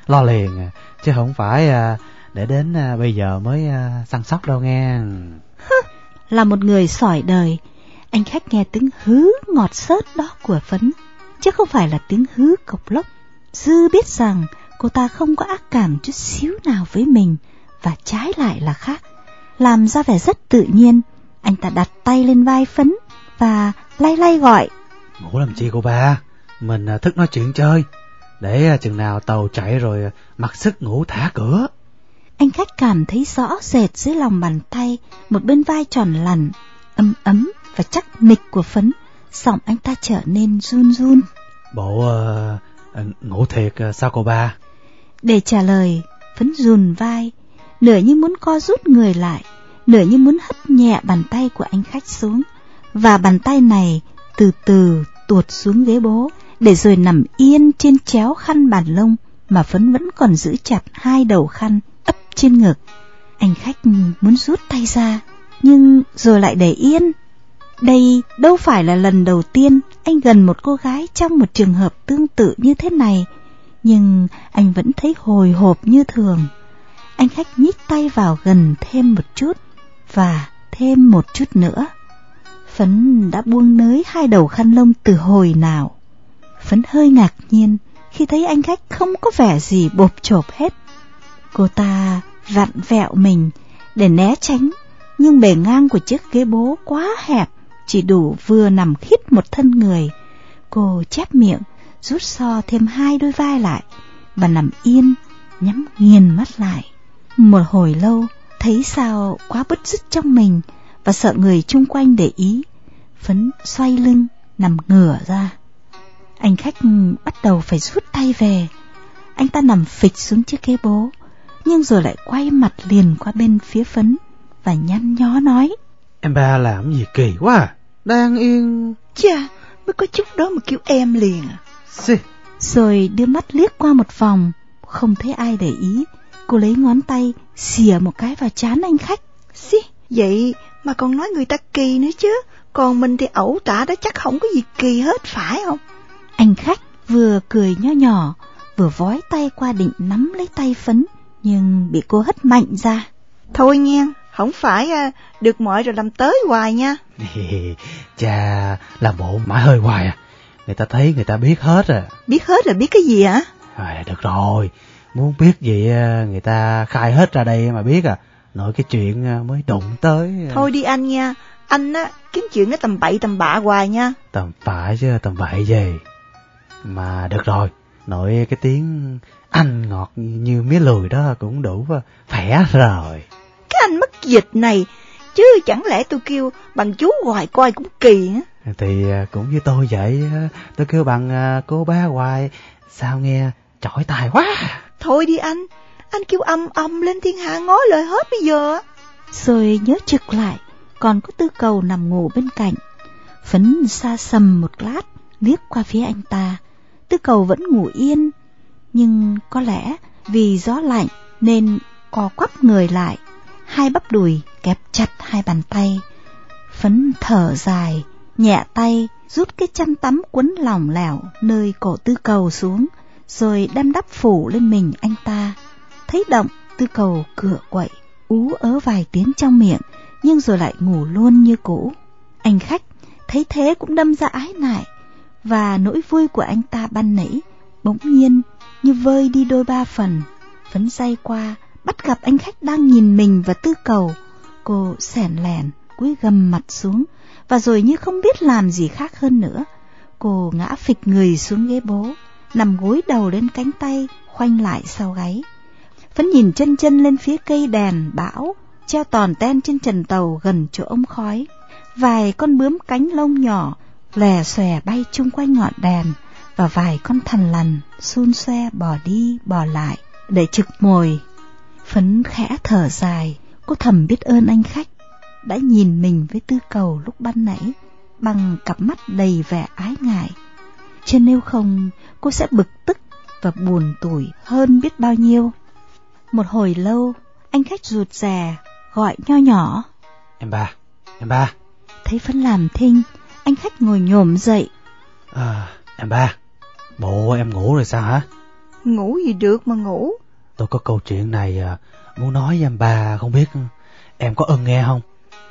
lo liền à, chứ không phải à, để đến à, bây giờ mới săn sóc đâu nghe. Là một người sỏi đời, anh khách nghe tiếng hứ ngọt sớt đó của Phấn, chứ không phải là tiếng hứ cộc lốc. Dư biết rằng cô ta không có ác cảm chút xíu nào với mình và trái lại là khác. Làm ra vẻ rất tự nhiên, anh ta đặt tay lên vai Phấn và lay lay gọi. Ngủ làm chi cô ba? Mình thức nói chuyện chơi. Để à, chừng nào tàu chạy rồi à, mặc sức ngủ thả cửa. Anh khách cảm thấy rõ rệt dưới lòng bàn tay một bên vai tròn lằn, ấm ấm và chắc nịch của Phấn. Giọng anh ta trở nên run run. Bộ à, ngủ thiệt sao cô ba? Để trả lời, Phấn rùn vai nửa như muốn co rút người lại, nửa như muốn hất nhẹ bàn tay của anh khách xuống. Và bàn tay này từ từ tuột xuống ghế bố, để rồi nằm yên trên chéo khăn bàn lông mà Phấn vẫn còn giữ chặt hai đầu khăn ấp trên ngực. Anh khách muốn rút tay ra, nhưng rồi lại để yên. Đây đâu phải là lần đầu tiên anh gần một cô gái trong một trường hợp tương tự như thế này, nhưng anh vẫn thấy hồi hộp như thường. Anh khách nhích tay vào gần thêm một chút và thêm một chút nữa. Phấn đã buông nới hai đầu khăn lông từ hồi nào. Phấn hơi ngạc nhiên khi thấy anh khách không có vẻ gì bộp chộp hết. Cô ta vặn vẹo mình để né tránh, nhưng bề ngang của chiếc ghế bố quá hẹp, chỉ đủ vừa nằm khít một thân người. Cô chép miệng, rút so thêm hai đôi vai lại, và nằm yên, nhắm nghiền mắt lại. Một hồi lâu, thấy sao quá bứt rứt trong mình và sợ người chung quanh để ý, phấn xoay lưng, nằm ngửa ra. Anh khách bắt đầu phải rút tay về. Anh ta nằm phịch xuống chiếc ghế bố, nhưng rồi lại quay mặt liền qua bên phía phấn và nhăn nhó nói. Em ba làm gì kỳ quá à? Đang yên... Chà, mới có chút đó mà kêu em liền à. Xì. Rồi đưa mắt liếc qua một vòng, không thấy ai để ý. Cô lấy ngón tay xìa một cái vào chán anh khách. Xí, vậy mà còn nói người ta kỳ nữa chứ. Còn mình thì ẩu tả đó chắc không có gì kỳ hết phải không? Anh khách vừa cười nho nhỏ, vừa vói tay qua định nắm lấy tay phấn, nhưng bị cô hất mạnh ra. Thôi nghe, không phải à, được mọi rồi làm tới hoài nha. Chà, làm bộ mãi hơi hoài à. Người ta thấy người ta biết hết à. Biết hết là biết cái gì hả? À, được rồi, muốn biết gì à, người ta khai hết ra đây mà biết à. Nội cái chuyện à, mới đụng tới. Thôi đi anh nha, anh á, kiếm chuyện nó tầm bậy tầm bạ hoài nha. Tầm phải chứ tầm bậy gì. Mà được rồi, nội cái tiếng anh ngọt như mía lùi đó cũng đủ à, khỏe rồi. Cái anh mất dịch này, chứ chẳng lẽ tôi kêu bằng chú hoài coi cũng kỳ á. Thì à, cũng như tôi vậy, á, tôi kêu bằng cô ba hoài, sao nghe trỏi tài quá. Thôi đi anh, anh kêu âm âm lên thiên hạ ngó lời hết bây giờ. Rồi nhớ trực lại, còn có tư cầu nằm ngủ bên cạnh. Phấn xa sầm một lát, liếc qua phía anh ta. Tư cầu vẫn ngủ yên, nhưng có lẽ vì gió lạnh nên co quắp người lại. Hai bắp đùi kẹp chặt hai bàn tay. Phấn thở dài, nhẹ tay rút cái chăn tắm quấn lỏng lẻo nơi cổ tư cầu xuống, rồi đâm đắp phủ lên mình anh ta. Thấy động, tư cầu cửa quậy, ú ớ vài tiếng trong miệng, nhưng rồi lại ngủ luôn như cũ. Anh khách thấy thế cũng đâm ra ái nại, và nỗi vui của anh ta ban nãy bỗng nhiên như vơi đi đôi ba phần. Phấn say qua, bắt gặp anh khách đang nhìn mình và tư cầu. Cô sẻn lẻn, cúi gầm mặt xuống, và rồi như không biết làm gì khác hơn nữa. Cô ngã phịch người xuống ghế bố, nằm gối đầu lên cánh tay, khoanh lại sau gáy. Phấn nhìn chân chân lên phía cây đèn bão, treo tòn ten trên trần tàu gần chỗ ống khói. Vài con bướm cánh lông nhỏ lè xòe bay chung quanh ngọn đèn và vài con thằn lằn xun xoe bò đi bò lại để trực mồi. Phấn khẽ thở dài, cô thầm biết ơn anh khách đã nhìn mình với tư cầu lúc ban nãy bằng cặp mắt đầy vẻ ái ngại. Chứ nếu không, cô sẽ bực tức và buồn tủi hơn biết bao nhiêu. Một hồi lâu, anh khách rụt rè, gọi nho nhỏ. Em ba, em ba, Thấy Phấn làm thinh, anh khách ngồi nhổm dậy. à, em ba, bộ em ngủ rồi sao hả? Ngủ gì được mà ngủ. Tôi có câu chuyện này à, muốn nói với em ba không biết em có ưng nghe không?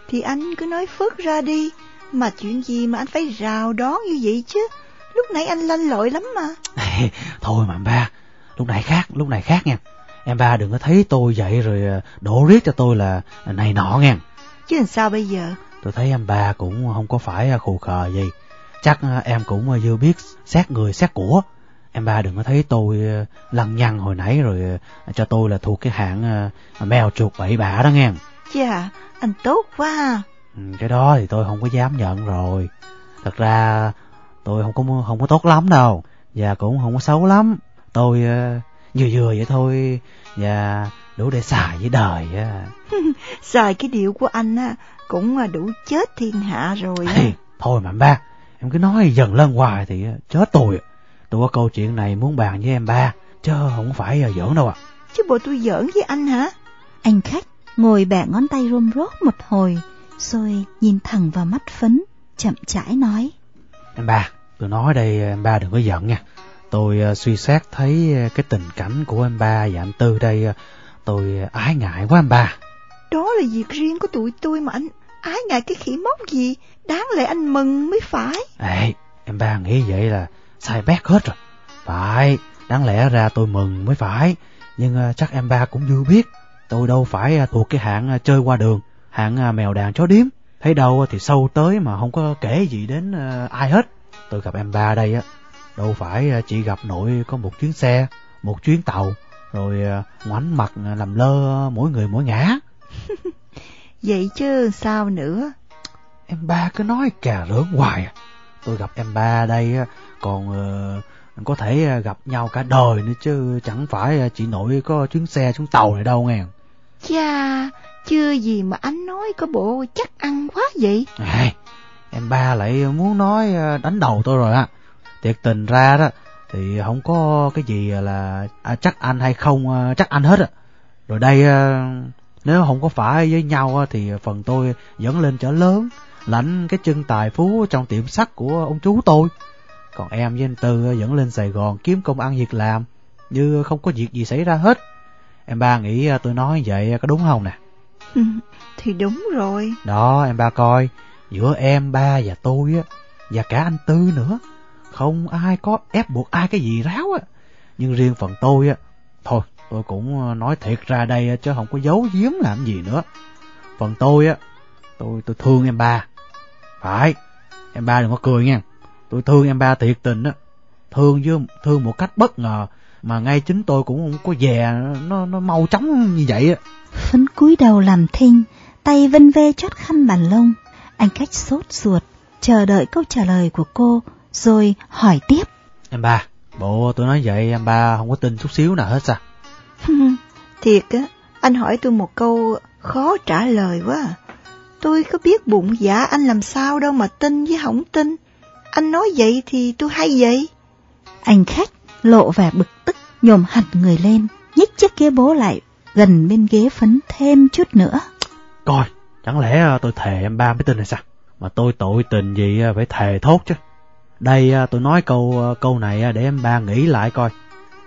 Thì anh cứ nói phớt ra đi. Mà chuyện gì mà anh phải rào đón như vậy chứ. Lúc nãy anh lanh lội lắm mà. Thôi mà em ba, lúc này khác, lúc này khác nha. Em ba đừng có thấy tôi vậy rồi à, đổ riết cho tôi là này nọ nha. Chứ làm sao bây giờ? Tôi thấy em ba cũng không có phải à, khù khờ gì. Chắc à, em cũng à, vừa biết xét người xét của. Em ba đừng có thấy tôi à, lăng nhăng hồi nãy rồi à, cho tôi là thuộc cái hạng à, mèo chuột bậy bạ đó nghe. Chà, anh tốt quá. Ừ, cái đó thì tôi không có dám nhận rồi. Thật ra tôi không có không có tốt lắm đâu và cũng không có xấu lắm. Tôi vừa vừa vậy thôi và đủ để xài với đời á. Xài cái điệu của anh á, cũng à, đủ chết thiên hạ rồi. Ê, thôi mà em ba, em cứ nói dần lên hoài thì á, chết tôi. Tôi có câu chuyện này muốn bàn với em ba, chứ không phải à, giỡn đâu ạ. Chứ bộ tôi giỡn với anh hả? Anh khách ngồi bẻ ngón tay rôm rốt một hồi, rồi nhìn thẳng vào mắt Phấn, chậm rãi nói. Em ba, tôi nói đây em ba đừng có giận nha. Tôi à, suy xét thấy à, cái tình cảnh của em ba và anh Tư đây, à, tôi ái ngại quá em ba. Đó là việc riêng của tụi tôi mà anh ái ngại cái khỉ móc gì. Đáng lẽ anh mừng mới phải. Ê, em ba nghĩ vậy là sai bét hết rồi. Phải, đáng lẽ ra tôi mừng mới phải. Nhưng à, chắc em ba cũng chưa biết. Tôi đâu phải à, thuộc cái hạng à, chơi qua đường, hạng mèo đàn chó điếm. Thấy đâu thì sâu tới mà không có kể gì đến ai hết. Tôi gặp em ba đây á, đâu phải chỉ gặp nội có một chuyến xe, một chuyến tàu, rồi ngoảnh mặt làm lơ mỗi người mỗi ngã. Vậy chứ sao nữa? Em ba cứ nói cà rỡn hoài à. Tôi gặp em ba đây á, còn ờ, có thể ờ, gặp nhau cả đời nữa chứ chẳng phải ờ, chị nội có chuyến xe chuyến tàu này đâu nghe. Chà, chưa gì mà anh nói có bộ chắc ăn quá vậy. À, em ba lại muốn nói đánh đầu tôi rồi á. Thiệt tình ra đó thì không có cái gì là à, chắc anh hay không chắc anh hết á. Rồi đây nếu không có phải với nhau thì phần tôi dẫn lên chợ lớn lãnh cái chân tài phú trong tiệm sắt của ông chú tôi. Còn em với anh Tư dẫn lên Sài Gòn kiếm công ăn việc làm, như không có việc gì xảy ra hết. Em ba nghĩ à, tôi nói vậy có đúng không nè? Thì đúng rồi. Đó, em ba coi, giữa em ba và tôi á, và cả anh Tư nữa, không ai có ép buộc ai cái gì ráo á. Nhưng riêng phần tôi á, thôi, tôi cũng à, nói thiệt ra đây á, chứ không có giấu giếm làm gì nữa. Phần tôi á, tôi tôi thương em ba. Phải, em ba đừng có cười nha. Tôi thương em ba thiệt tình á. Thương với thương một cách bất ngờ mà ngay chính tôi cũng không có dè nó nó mau chóng như vậy á. Phấn cúi đầu làm thinh, tay vân ve chót khăn bàn lông. Anh khách sốt ruột, chờ đợi câu trả lời của cô, rồi hỏi tiếp. Em ba, bộ tôi nói vậy em ba không có tin chút xíu nào hết sao? Thiệt á, anh hỏi tôi một câu khó trả lời quá. à. Tôi có biết bụng dạ anh làm sao đâu mà tin với không tin. Anh nói vậy thì tôi hay vậy. Anh khách lộ vẻ bực tức, nhổm hẳn người lên, nhích chiếc ghế bố lại gần bên ghế phấn thêm chút nữa. Coi, chẳng lẽ à, tôi thề em ba mới tin hay sao? Mà tôi tội tình gì à, phải thề thốt chứ. Đây tôi nói câu câu này để em ba nghĩ lại coi.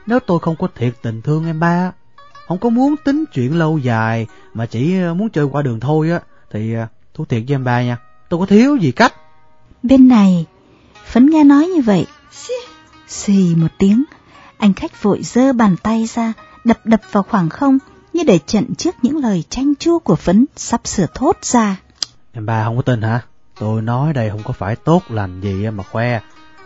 Nếu tôi không có thiệt tình thương em ba, không có muốn tính chuyện lâu dài mà chỉ à, muốn chơi qua đường thôi á, thì à, thú thiệt với em ba nha. Tôi có thiếu gì cách. Bên này, phấn nghe nói như vậy, xì một tiếng, anh khách vội giơ bàn tay ra, đập đập vào khoảng không như để trận trước những lời tranh chua của phấn sắp sửa thốt ra. Em ba không có tin hả? Tôi nói đây không có phải tốt lành gì mà khoe.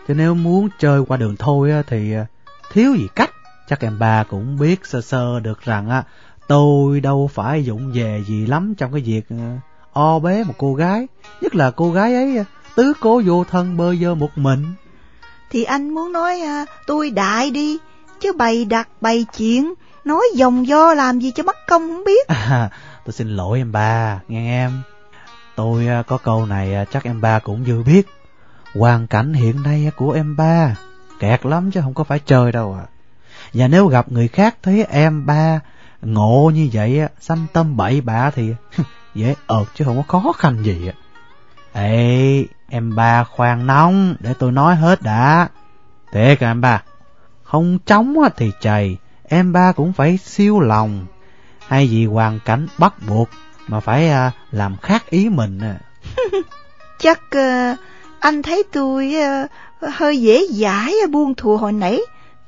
Chứ nếu muốn chơi qua đường thôi á, thì à, thiếu gì cách. Chắc em ba cũng biết sơ sơ được rằng á, tôi đâu phải dụng về gì lắm trong cái việc à, o bế một cô gái. Nhất là cô gái ấy à, tứ cố vô thân bơ vơ một mình. Thì anh muốn nói à, tôi đại đi, chứ bày đặt bày chuyện, nói dòng do làm gì cho mất công không biết. À, tôi xin lỗi em ba, nghe em. Tôi có câu này chắc em ba cũng vừa biết. Hoàn cảnh hiện nay của em ba kẹt lắm chứ không có phải chơi đâu à. Và nếu gặp người khác thấy em ba ngộ như vậy, sanh tâm bậy bạ thì dễ ợt chứ không có khó khăn gì. Ê, em ba khoan nóng để tôi nói hết đã. thế cả em ba, không trống thì chày, em ba cũng phải siêu lòng. Hay vì hoàn cảnh bắt buộc mà phải à, làm khác ý mình à. Chắc à, anh thấy tôi à, hơi dễ dãi à, buông thù hồi nãy.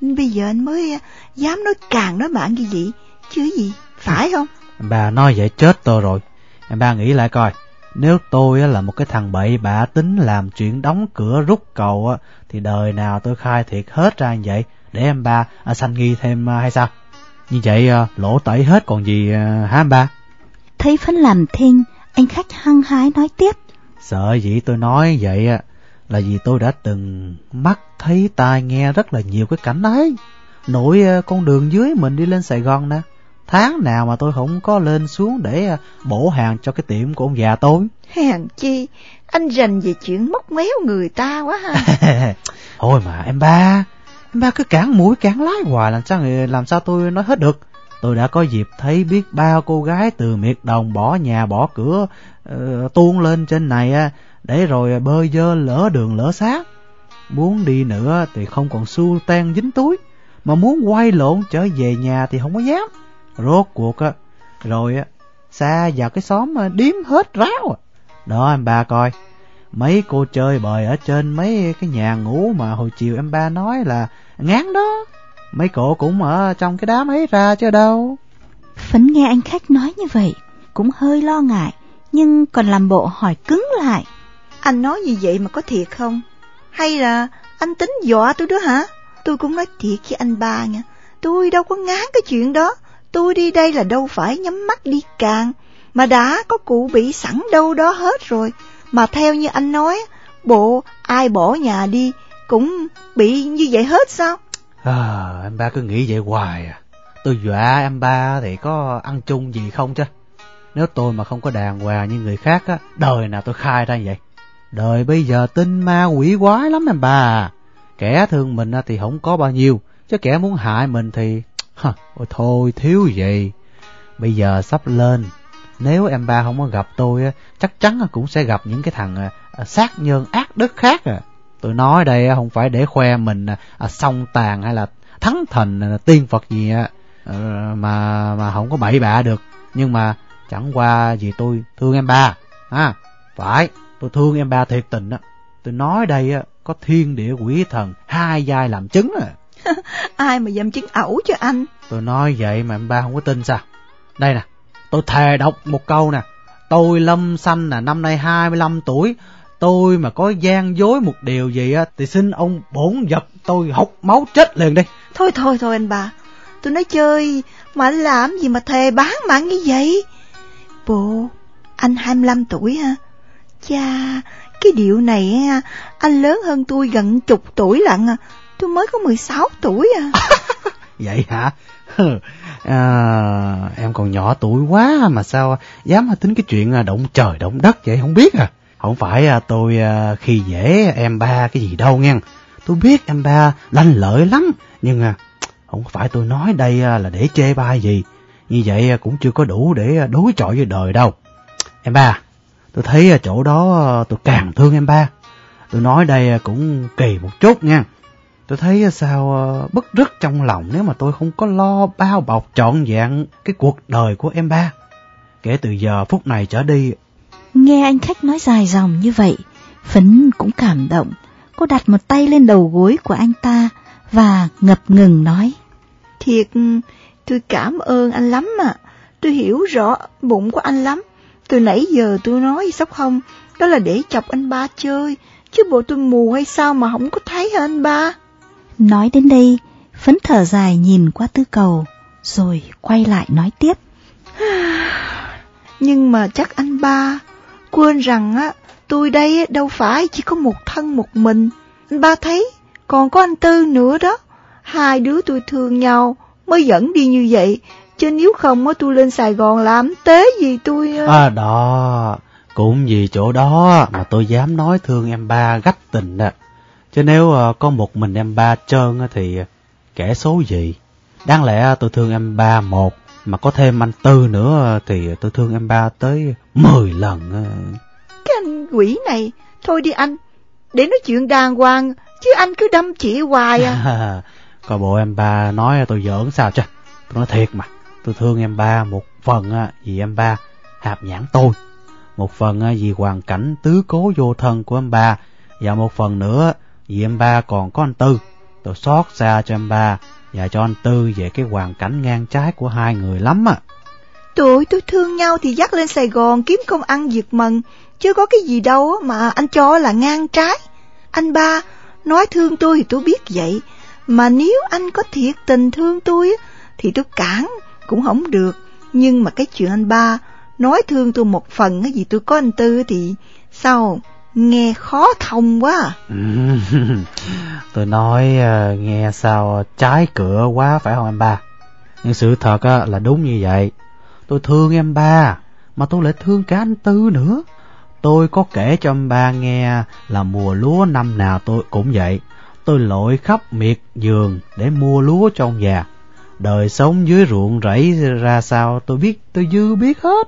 Bây giờ anh mới à, dám nói càng nói bạn như vậy. Chứ gì, phải không? Ba nói vậy chết tôi rồi. Em ba nghĩ lại coi, nếu tôi á là một cái thằng bậy bạ tính làm chuyện đóng cửa rút cầu á, thì đời nào tôi khai thiệt hết ra như vậy để em ba à, sanh nghi thêm à, hay sao? Như vậy à, lỗ tẩy hết còn gì à, hả em ba? Thấy phấn làm thinh, anh khách hăng hái nói tiếp. Sợ gì tôi nói vậy á là vì tôi đã từng mắt thấy tai nghe rất là nhiều cái cảnh ấy. Nội à, con đường dưới mình đi lên Sài Gòn nè, Tháng nào mà tôi không có lên xuống để à, bổ hàng cho cái tiệm của ông già tôi. Hèn chi, anh rành về chuyện móc méo người ta quá ha. Thôi mà em ba, em ba cứ cản mũi cản lái hoài làm sao làm sao tôi nói hết được. Tôi đã có dịp thấy biết bao cô gái từ miệt đồng bỏ nhà bỏ cửa uh, tuôn lên trên này để rồi bơi dơ lỡ đường lỡ xác. Muốn đi nữa thì không còn xu tan dính túi, mà muốn quay lộn trở về nhà thì không có dám. Rốt cuộc á, rồi á, xa vào cái xóm mà điếm hết ráo à. Đó em ba coi, mấy cô chơi bời ở trên mấy cái nhà ngủ mà hồi chiều em ba nói là ngán đó. Mấy cô cũng ở trong cái đám ấy ra chứ đâu. Phấn nghe anh khách nói như vậy, cũng hơi lo ngại, nhưng còn làm bộ hỏi cứng lại. Anh nói như vậy mà có thiệt không? Hay là anh tính dọa tôi đó hả? Tôi cũng nói thiệt với anh ba nha. Tôi đâu có ngán cái chuyện đó. Tôi đi đây là đâu phải nhắm mắt đi càng. Mà đã có cụ bị sẵn đâu đó hết rồi. Mà theo như anh nói, bộ ai bỏ nhà đi cũng bị như vậy hết sao? À, em ba cứ nghĩ vậy hoài à. Tôi dọa em ba thì có ăn chung gì không chứ? Nếu tôi mà không có đàng hoàng như người khác á, đời nào tôi khai ra vậy? Đời bây giờ tinh ma quỷ quái lắm em bà. Kẻ thương mình thì không có bao nhiêu, Chứ kẻ muốn hại mình thì Ôi thôi, thiếu gì Bây giờ sắp lên, Nếu em ba không có gặp tôi Chắc chắn cũng sẽ gặp những cái thằng à, à, sát nhân ác đức khác à. Tôi nói đây không phải để khoe mình à, song tàn hay là thắng thần tiên Phật gì ờ, mà mà không có bậy bạ được, nhưng mà chẳng qua vì tôi thương em ba à phải tôi thương em ba thiệt tình á. Tôi nói đây á có thiên địa quỷ thần hai giai làm chứng à. Ai mà dám chứng ẩu cho anh? Tôi nói vậy mà em ba không có tin sao? Đây nè tôi thề đọc một câu nè. Tôi lâm xanh nè năm nay 25 tuổi. Tôi mà có gian dối một điều gì á thì xin ông bổn vật tôi hộc máu chết liền đi. Thôi thôi thôi anh bà tôi nói chơi mà anh làm gì mà thề bán mạng như vậy? Bộ anh 25 tuổi ha Cha, cái điệu này anh lớn hơn tôi gần chục tuổi lận à. Tôi mới có 16 tuổi à. Vậy hả? À, em còn nhỏ tuổi quá mà sao dám tính cái chuyện à, động trời động đất vậy không biết à? Không phải à, tôi à, khi dễ em ba cái gì đâu nghe. Tôi biết em ba lanh lợi lắm, nhưng à, không phải tôi nói đây là để chê ba gì. Như vậy cũng chưa có đủ để đối chọi với đời đâu. Em ba, Tôi thấy ở chỗ đó tôi càng thương em ba. Tôi nói đây cũng kỳ một chút nha. Tôi thấy sao ờ, bức rứt trong lòng nếu mà tôi không có lo bao bọc trọn vẹn cái cuộc đời của em ba. Kể từ giờ phút này trở đi. Nghe anh khách nói dài dòng như vậy, Phấn cũng cảm động. Cô đặt một tay lên đầu gối của anh ta và ngập ngừng nói. Thiệt, tôi cảm ơn anh lắm mà. Tôi hiểu rõ bụng của anh lắm. Từ nãy giờ tôi nói sóc không, đó là để chọc anh ba chơi, chứ bộ tôi mù hay sao mà không có thấy hả anh ba? Nói đến đây, phấn thở dài nhìn qua tư cầu, rồi quay lại nói tiếp. Nhưng mà chắc anh ba quên rằng á, tôi đây đâu phải chỉ có một thân một mình. Anh ba thấy, còn có anh Tư nữa đó. Hai đứa tôi thương nhau mới dẫn đi như vậy, chứ nếu không á tôi lên Sài Gòn làm tế gì tôi... À đó, cũng vì chỗ đó mà tôi dám nói thương em ba gách tình đó. Chứ nếu uh, có một mình em ba trơn thì kẻ số gì. Đáng lẽ tôi thương em ba một, mà có thêm anh Tư nữa thì tôi thương em ba tới mười lần. Cái anh quỷ này, thôi đi anh, để nói chuyện đàng hoàng, chứ anh cứ đâm chỉ hoài à. Coi bộ em ba nói tôi giỡn sao chứ, tôi nói thiệt mà. Tôi thương em ba một phần vì em ba hạp nhãn tôi, một phần vì hoàn cảnh tứ cố vô thân của em ba, và một phần nữa vì em ba còn có anh Tư. Tôi xót xa cho em ba và cho anh Tư về cái hoàn cảnh ngang trái của hai người lắm à. Tụi tôi thương nhau thì dắt lên Sài Gòn kiếm công ăn việc mần, chứ có cái gì đâu mà anh cho là ngang trái. Anh ba nói thương tôi thì tôi biết vậy, mà nếu anh có thiệt tình thương tôi thì tôi cản cũng không được. Nhưng mà cái chuyện anh ba nói thương tôi một phần cái gì tôi có anh Tư thì sao nghe khó thông quá. À? Ừ, tôi nói ờ, nghe sao trái cửa quá phải không anh ba? Nhưng sự thật á, là đúng như vậy. Tôi thương em ba, mà tôi lại thương cả anh Tư nữa. Tôi có kể cho em ba nghe là mùa lúa năm nào tôi cũng vậy. Tôi lội khắp miệt giường để mua lúa cho ông già. Đời sống dưới ruộng rẫy ra sao tôi biết, tôi dư biết hết.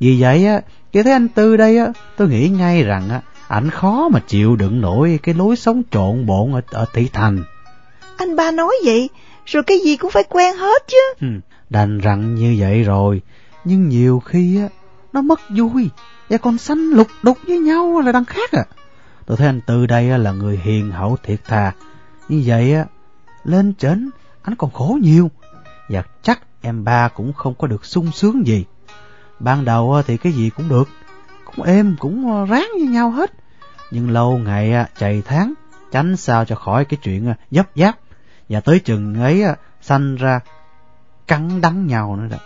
Vì vậy á, khi thấy anh Tư đây á, tôi nghĩ ngay rằng á, ảnh khó mà chịu đựng nổi cái lối sống trộn bộn ở, ở thị thành. Anh ba nói vậy, rồi cái gì cũng phải quen hết chứ. Ừ, đành rằng như vậy rồi, nhưng nhiều khi á, nó mất vui, và còn sanh lục đục với nhau là đằng khác à. Tôi thấy anh Tư đây á, là người hiền hậu thiệt thà, như vậy á, lên trển anh còn khổ nhiều, và chắc em ba cũng không có được sung sướng gì. Ban đầu thì cái gì cũng được, cũng êm, cũng ờ, ráng như nhau hết. Nhưng lâu ngày chạy tháng, tránh sao cho khỏi cái chuyện ờ, dấp giáp, và tới chừng ấy sanh ra cắn đắng nhau nữa đó.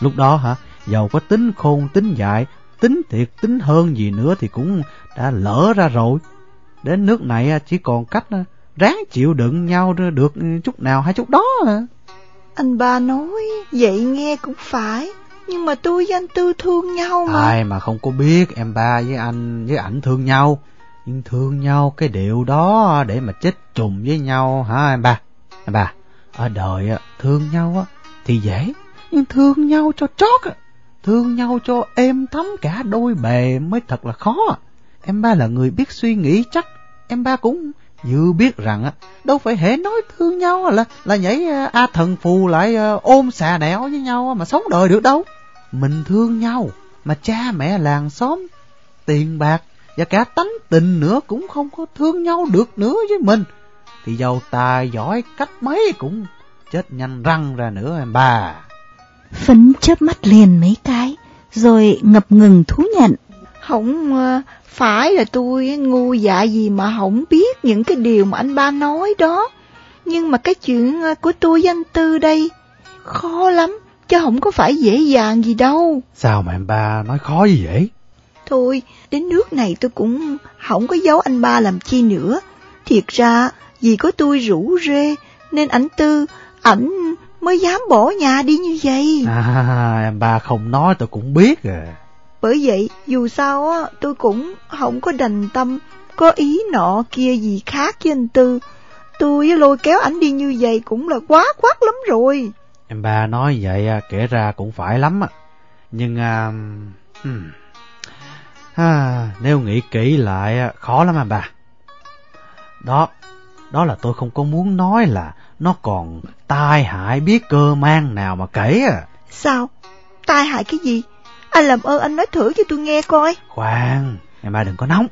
Lúc đó hả, giàu có tính khôn, tính dại, tính thiệt, tính hơn gì nữa thì cũng đã lỡ ra rồi. Đến nước này chỉ còn cách ờ, ráng chịu đựng nhau được ừ, chút nào hay chút đó à. Anh ba nói, vậy nghe cũng phải, nhưng mà tôi với anh Tư thương nhau mà. Ai mà không có biết em ba với anh với ảnh thương nhau, nhưng thương nhau cái điều đó để mà chết trùng với nhau hả em ba? Em ba, ở đời thương nhau thì dễ, nhưng thương nhau cho trót thương nhau cho êm thấm cả đôi bề mới thật là khó. Em ba là người biết suy nghĩ chắc, em ba cũng Dự biết rằng á, đâu phải hệ nói thương nhau là là nhảy à, a thần phù lại à, ôm xà nẻo với nhau mà sống đời được đâu. Mình thương nhau mà cha mẹ làng xóm, tiền bạc và cả tánh tình nữa cũng không có thương nhau được nữa với mình. Thì giàu tài giỏi cách mấy cũng chết nhanh răng ra nữa em bà. Phấn chớp mắt liền mấy cái, rồi ngập ngừng thú nhận. Không uh, phải là tôi ngu dạ gì mà không biết những cái điều mà anh ba nói đó. Nhưng mà cái chuyện uh, của tôi với anh Tư đây khó lắm, chứ không có phải dễ dàng gì đâu. Sao mà em ba nói khó gì vậy? Thôi, đến nước này tôi cũng không có giấu anh ba làm chi nữa. Thiệt ra, vì có tôi rủ rê, nên ảnh Tư, ảnh mới dám bỏ nhà đi như vậy. À, em ba không nói tôi cũng biết rồi. Bởi vậy, dù sao á, tôi cũng không có đành tâm, có ý nọ kia gì khác với anh Tư. Tôi lôi kéo ảnh đi như vậy cũng là quá quát lắm rồi. Em ba nói vậy à, kể ra cũng phải lắm á. Nhưng à, hmm, à, nếu nghĩ kỹ lại khó lắm à bà. Đó, đó là tôi không có muốn nói là nó còn tai hại biết cơ mang nào mà kể à. Sao? Tai hại cái gì? Anh làm ơn anh nói thử cho tôi nghe coi. Khoan, em ba đừng có nóng.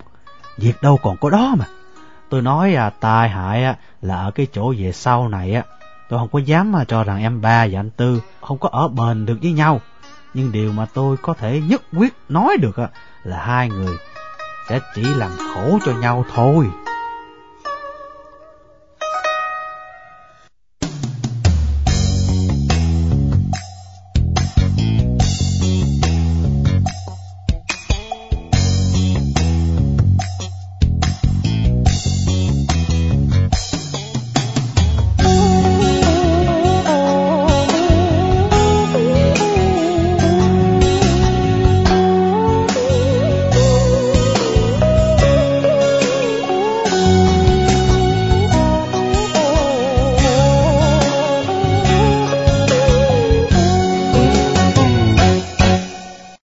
Việc đâu còn có đó mà. Tôi nói à, tai hại à, là ở cái chỗ về sau này á. Tôi không có dám mà cho rằng em ba và anh Tư không có ở bền được với nhau. Nhưng điều mà tôi có thể nhất quyết nói được á, là hai người sẽ chỉ làm khổ cho nhau thôi.